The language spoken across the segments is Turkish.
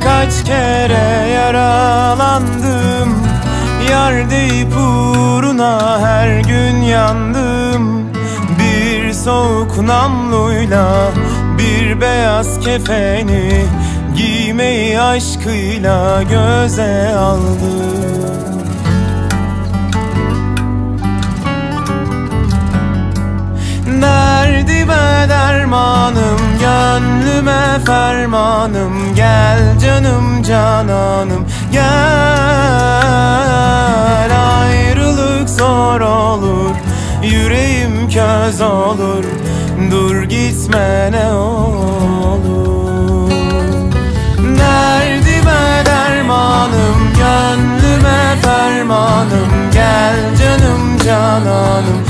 kaç kere yaralandım. Yar deyip uğruna her gün yandım. Bir soğuk namluyla bir beyaz kefeni Giymeyi aşkıyla göze aldım gönlüme fermanım Gel canım cananım, gel. Ayrılık zor olur, yüreğim köz olur Dur gitme ne olur. Derdime dermanım, gönlüme fermanım Gel canım cananım,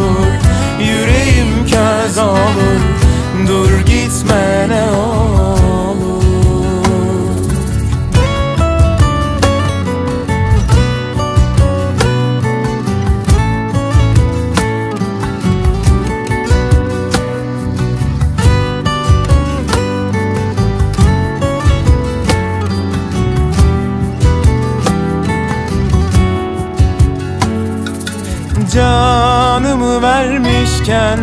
olur, yüreğim köz olur Dur gitme ne olur Canımı vermişken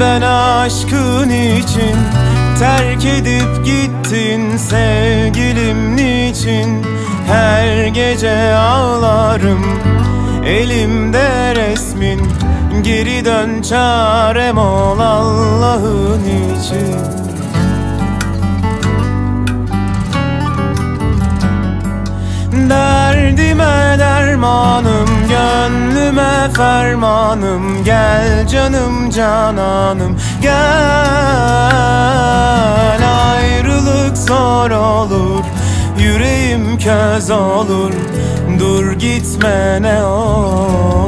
ben aşkın için Terk edip gittin sevgilim niçin? Her gece ağlarım elimde resmin. Geri dön çarem ol Allah'ın için fermanım Gel canım cananım, gel Ayrılık zor olur, yüreğim köz olur Dur gitme ne olur